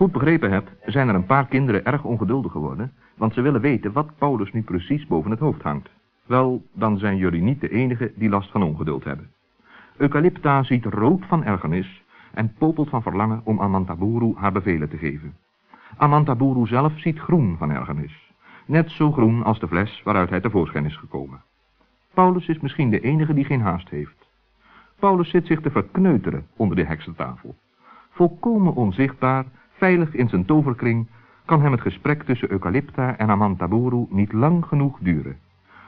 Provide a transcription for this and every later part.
Goed begrepen heb, zijn er een paar kinderen erg ongeduldig geworden, want ze willen weten wat Paulus nu precies boven het hoofd hangt. Wel, dan zijn jullie niet de enige die last van ongeduld hebben. Eucalypta ziet rood van ergernis en popelt van verlangen om Amantaburu haar bevelen te geven. Amantaburu zelf ziet groen van ergernis. Net zo groen als de fles waaruit hij tevoorschijn is gekomen. Paulus is misschien de enige die geen haast heeft. Paulus zit zich te verkneuteren onder de heksentafel. Volkomen onzichtbaar, veilig in zijn toverkring, kan hem het gesprek tussen Eucalypta en Amantaburu niet lang genoeg duren.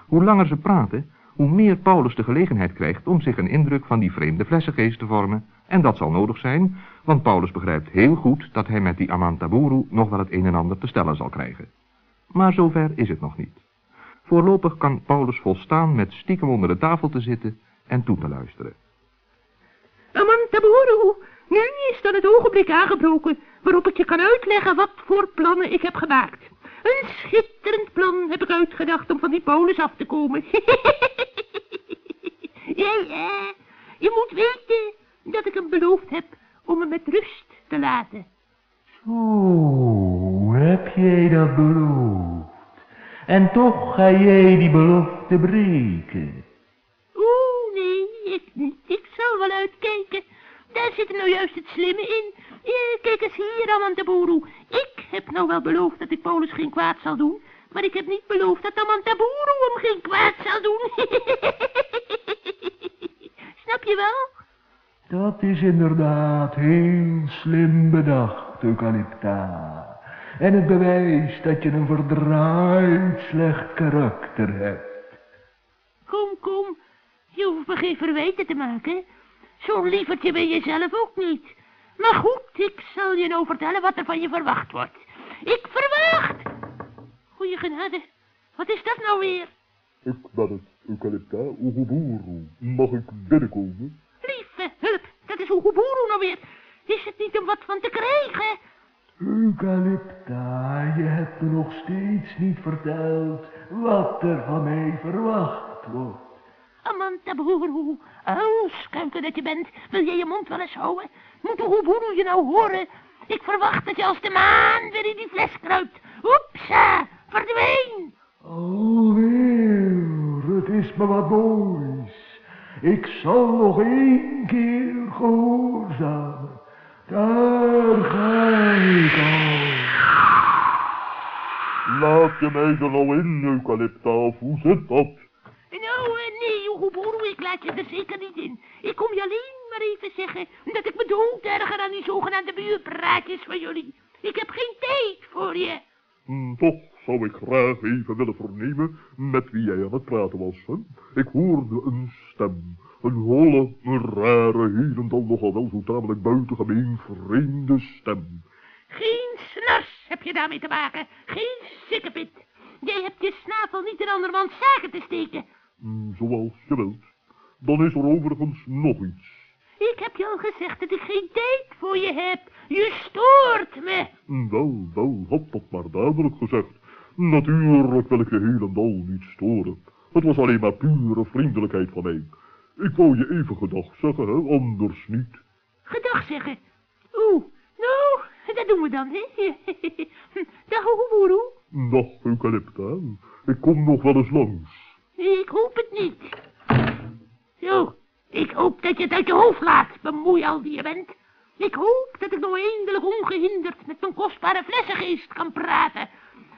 Hoe langer ze praten, hoe meer Paulus de gelegenheid krijgt om zich een indruk van die vreemde flessengeest te vormen, en dat zal nodig zijn, want Paulus begrijpt heel goed dat hij met die Amantaburu nog wel het een en ander te stellen zal krijgen. Maar zover is het nog niet. Voorlopig kan Paulus volstaan met stiekem onder de tafel te zitten en toe te luisteren. Amantaburu, nu is dan het ogenblik aangebroken waarop ik je kan uitleggen wat voor plannen ik heb gemaakt. Een schitterend plan heb ik uitgedacht om van die polis af te komen. ja, ja, je moet weten dat ik hem beloofd heb om me met rust te laten. Zo, heb jij dat beloofd? En toch ga jij die belofte breken. Oeh, nee, ik niet. Ik zal wel uitkijken. Daar zit er nou juist het slimme in. Kijk eens hier, Amantaburu. Ik heb nou wel beloofd dat ik Paulus geen kwaad zal doen, maar ik heb niet beloofd dat Amantaburu hem geen kwaad zal doen. Snap je wel? Dat is inderdaad heel slim bedacht, Eucalypta. En het bewijst dat je een verdraaid slecht karakter hebt. Kom, kom. Je hoeft me geen verwijten te maken. Zo'n lievertje ben je zelf ook niet. Maar goed, ik zal je nou vertellen wat er van je verwacht wordt. Ik verwacht! Goeie genade, wat is dat nou weer? Ik ben het, Eucalypta Oeguburu. Mag ik binnenkomen? Lieve hulp, dat is Oeguburu nou weer. Is het niet om wat van te krijgen? Eucalypta, je hebt me nog steeds niet verteld wat er van mij verwacht wordt. Amantaburu, uilskuiken dat je bent, wil je je mond wel eens houden? Moet Oeguburu je nou horen? Ik verwacht dat je als de maan weer in die fles kruipt. Oepsa, verdween! Alweer, het is me wat moois. Ik zal nog één keer gehoorzamen. Daar ga ik al. Laat je mij er nou in, Eucalypta, of hoe zit dat? Nou, eh, nee, Ik laat je er zeker niet in. Ik kom je alleen maar even zeggen dat ik me dood erger aan die zogenaamde buurpraatjes van jullie. Ik heb geen tijd voor je. Hm, toch zou ik graag even willen vernemen met wie jij aan het praten was. Hè? Ik hoorde een stem. Een holle, een rare, helemaal nogal wel zo tamelijk buitengemeen vreemde stem. Geen snars heb je daarmee te maken. Geen sikkepit. Jij hebt je snavel niet in andermans zaken te steken. Hm, zoals je wilt. Dan is er overigens nog iets. Ik heb je al gezegd dat ik geen tijd voor je heb. Je stoort me. Hm, Wel, wel, had dat maar duidelijk gezegd. Natuurlijk wil ik je helemaal niet storen. Het was alleen maar pure vriendelijkheid van mij. Ik wou je even gedag zeggen, hè, anders niet. Gedag zeggen. Oeh, nou, dat doen we dan, hè. Dag, Oeguburu. Dag, Eucalypta. Ik kom nog wel eens langs. Ik hoop het niet. Zo, ik hoop dat je het uit je hoofd laat, bemoeial die je bent. Ik hoop dat ik nou eindelijk ongehinderd met mijn kostbare flessengeest kan praten.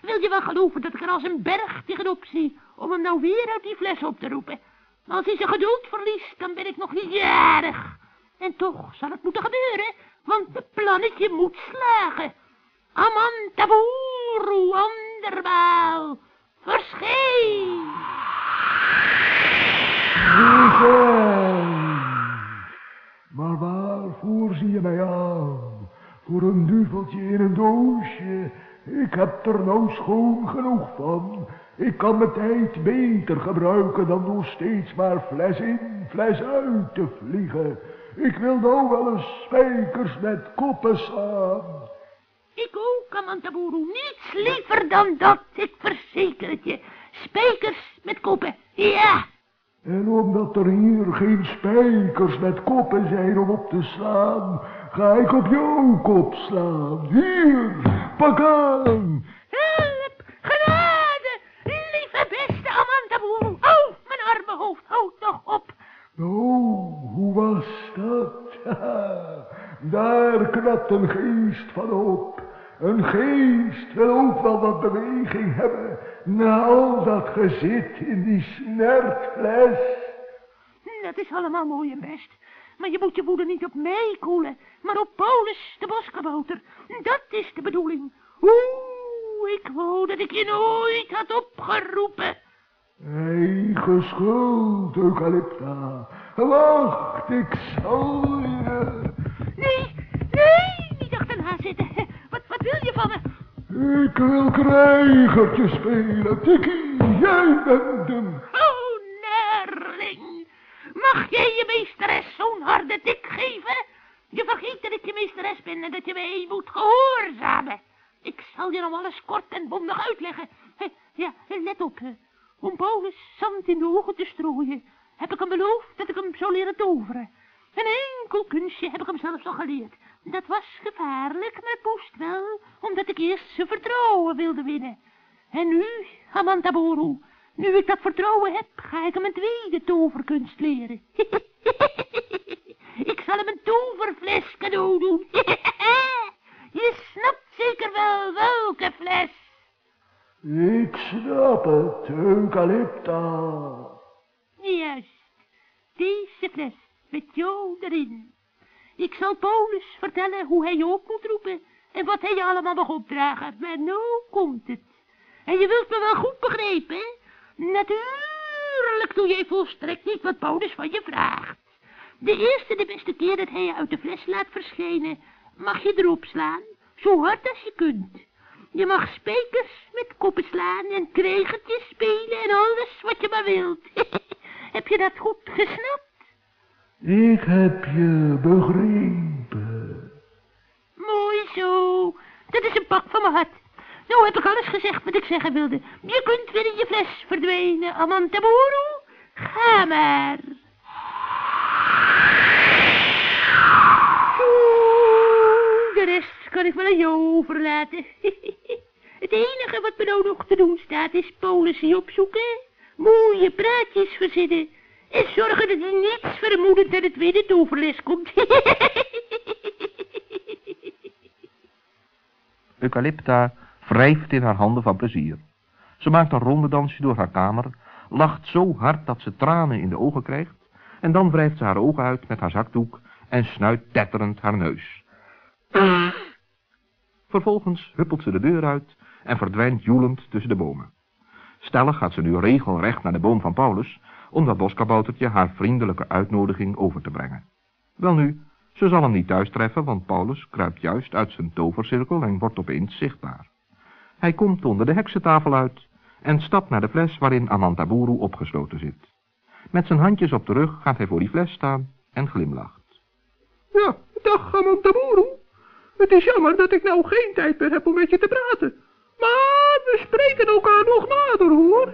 Wil je wel geloven dat ik er als een berg tegenop zie om hem nou weer uit die fles op te roepen? Als hij zijn geduld verliest, dan ben ik nog niet jarig. En toch zal het moeten gebeuren, want het plannetje moet slagen. Amantaburu, andermaal, verscheen! Revenge! Maar waarvoor zie je mij aan? Voor een duveltje in een doosje. Ik heb er nou schoon genoeg van. Ik kan mijn tijd beter gebruiken dan door steeds maar fles in, fles uit te vliegen. Ik wil nou wel eens spijkers met koppen slaan. Ik ook, Amantaburu, niets liever dan dat, ik verzeker het je. Spijkers met koppen, ja. En omdat er hier geen spijkers met koppen zijn om op te slaan, ga ik op jouw kop slaan. Hier, pak aan. Help, genade, lieve beste Amantaboel. Oh, mijn arme hoofd, houd toch op. Nou, hoe was dat? Daar knapt een geest van op. Een geest wil ook wel wat beweging hebben na al dat gezit in die snertfles. Dat is allemaal mooi en best. Maar je moet je woede niet op mij koelen, maar op Paulus, de boskabouter. Dat is de bedoeling. Oeh, ik wou dat ik je nooit had opgeroepen. Eigen schuld, Eucalypta. Wacht, ik zal je... Nee, nee, niet achterna zitten. Wat, wat wil je van me? Ik wil krijgertje spelen. Tikkie, jij bent hem. Mag je meesteres zo'n harde tik geven? Je vergeet dat ik je meesteres ben en dat je mij moet gehoorzamen. Ik zal je nog alles kort en bondig uitleggen. Ja, let op. Om Paulus zand in de ogen te strooien, heb ik hem beloofd dat ik hem zou leren toveren. Een enkel kunstje heb ik hem zelfs al geleerd. Dat was gevaarlijk, maar het moest wel, omdat ik eerst zijn vertrouwen wilde winnen. En nu, Amantaboru, nu ik dat vertrouwen heb, ga ik hem een tweede toverkunst leren. ik zal hem een toverfles cadeau doen. Je snapt zeker wel welke fles. Ik snap het, Eucalypta. Juist, deze fles met jou erin. Ik zal Paulus vertellen hoe hij je op moet roepen en wat hij je allemaal mag opdragen. Maar nou komt het. En je wilt me wel goed begrepen, hè? Natuurlijk doe jij volstrekt niet wat Paulus van je vraagt. De eerste de beste keer dat hij je uit de fles laat verschijnen, mag je erop slaan, zo hard als je kunt. Je mag spijkers met koppen slaan en kregertjes spelen en alles wat je maar wilt. Heb je dat goed gesnapt? Ik heb je begrepen. Mooi zo. Dat is een pak van mijn hart. Nou heb ik alles gezegd wat ik zeggen wilde. Je kunt weer in je fles verdwijnen, Amantaburu. Ga maar. De rest kan ik wel aan jou overlaten. Het enige wat me nou nog te doen staat is policy opzoeken, mooie praatjes verzinnen en zorgen dat hij niets vermoedend aan het tweede toverles komt. Eucalypta wrijft in haar handen van plezier. Ze maakt een rondedansje door haar kamer, lacht zo hard dat ze tranen in de ogen krijgt, en dan wrijft ze haar ogen uit met haar zakdoek en snuit tetterend haar neus. Vervolgens huppelt ze de deur uit en verdwijnt joelend tussen de bomen. Stellig gaat ze nu regelrecht naar de boom van Paulus, om dat boskaboutertje haar vriendelijke uitnodiging over te brengen. Welnu, ze zal hem niet thuis treffen, want Paulus kruipt juist uit zijn tovercirkel en wordt opeens zichtbaar. Hij komt onder de heksentafel uit en stapt naar de fles waarin Amantaburu opgesloten zit. Met zijn handjes op de rug gaat hij voor die fles staan en glimlacht. Ja, dag Amantaburu. Het is jammer dat ik nou geen tijd meer heb om met je te praten. Maar we spreken elkaar nog nader, hoor.